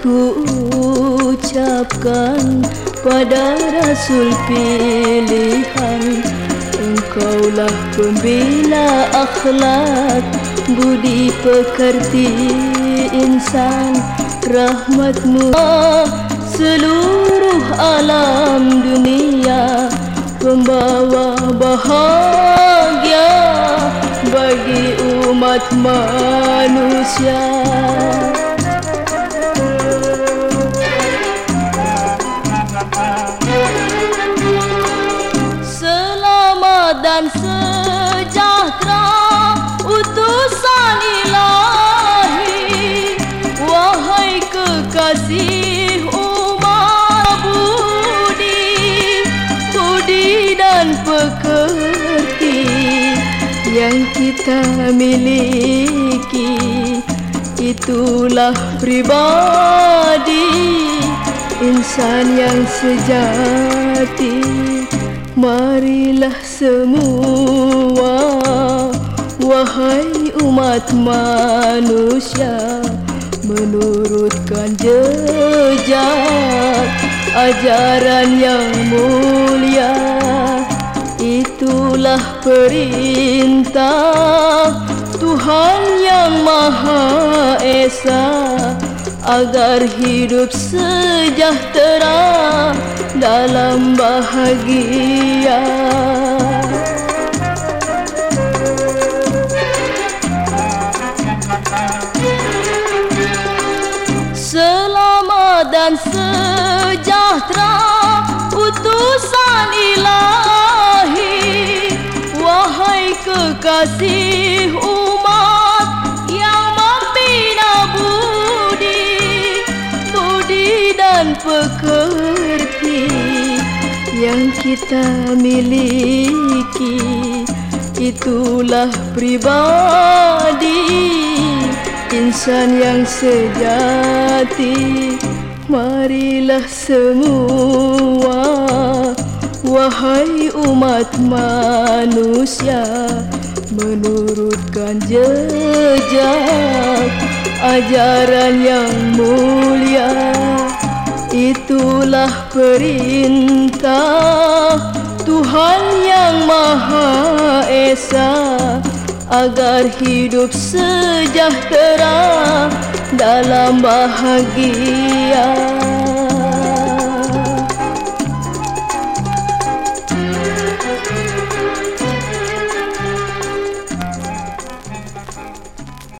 ku ucapkan pada Rasul pilihan. Engkaulah pembela akhlak Budi pekerti insan. Rahmatmu seluruh alam dunia. Pembawa bahagia bagi umat manusia dan sejahtera utusan ilahi. Wahai kekasih umat budi budi dan pekerti yang kita miliki. Itulah pribadi insan yang sejati Marilah semua Wahai umat manusia Menurutkan jejak Ajaran yang mulia. Itulah perintah Tuhan yang Maha Esa Agar hidup sejahtera dalam bahagia. Selamat dan sejahtera utusan ilahi Wahai kekasih pekerti yang kita miliki. Itulah pribadi insan yang sejati. Marilah semua Wahai umat manusia Menurutkan jejak Ajaran yang mulia Itulah perintah Tuhan yang Maha Esa Agar hidup sejahtera dalam bahagia